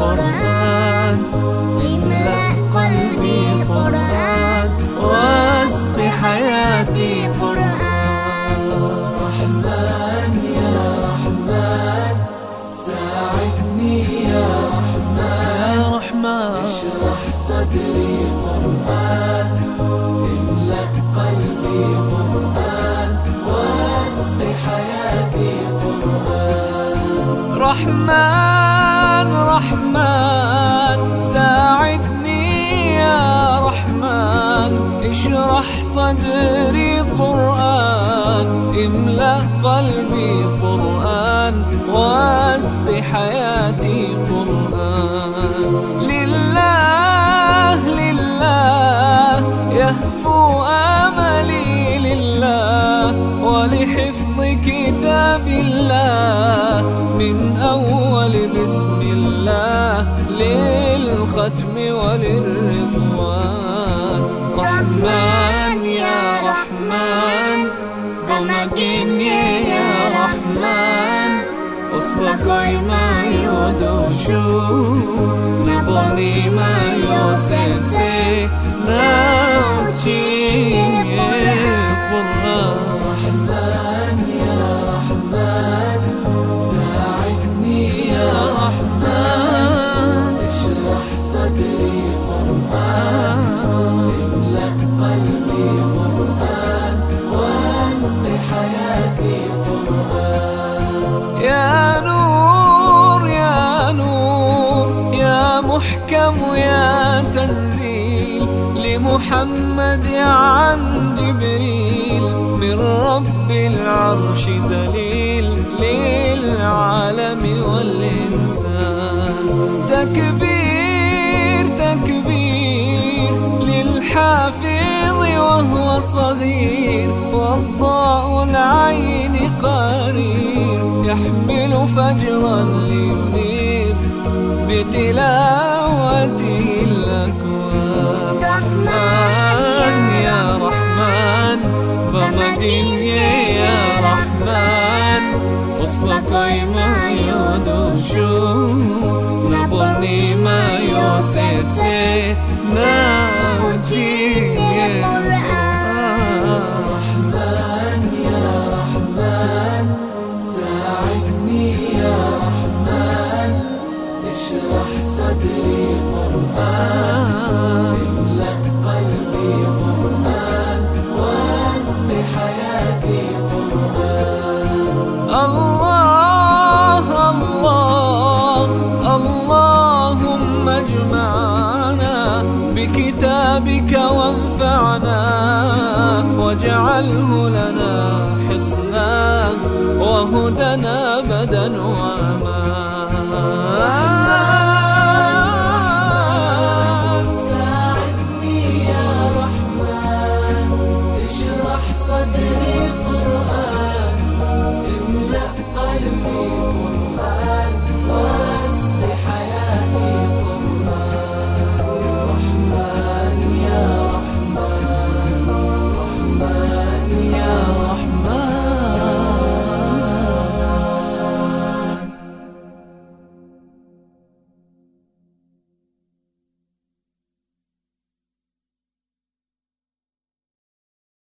قرآن املأ قلبي قرآن. واسق حياتي قرآن. رحمن يا رحمن. ساعدني يا رحمن. يا رحمن. اشرح صدري قرآن. املأ قلبي قرآن. واسق حياتي قرآن. رحمن. اشرح صدري قرآن املأ قلبي قرآن واسق حياتي قرآن. لله لله يهفو آملي لله ولحفظ كتاب الله من أول بسم الله. للختم وللرضوان. رحمن يا رحمن بمجيني يا رحمن. أصبقي ما يدوشو نبني ما يوسنسي يا محكم يا تنزيل لمحمد عن جبريل من رب العرش دليل للعالم والإنسان. تكبير تكبير للحافظ وهو صغير والضاء العين قرير يحمل فجرا لينير بتلاوته الأكوان رحمن يا رحمن. بمجيني يا رحمن. أصبقي ما يدوشو نبني ما يوسيتي ناوجي اللهم اجمعنا بكتابك وانفعنا واجعله لنا حصنا وهدنا وامانا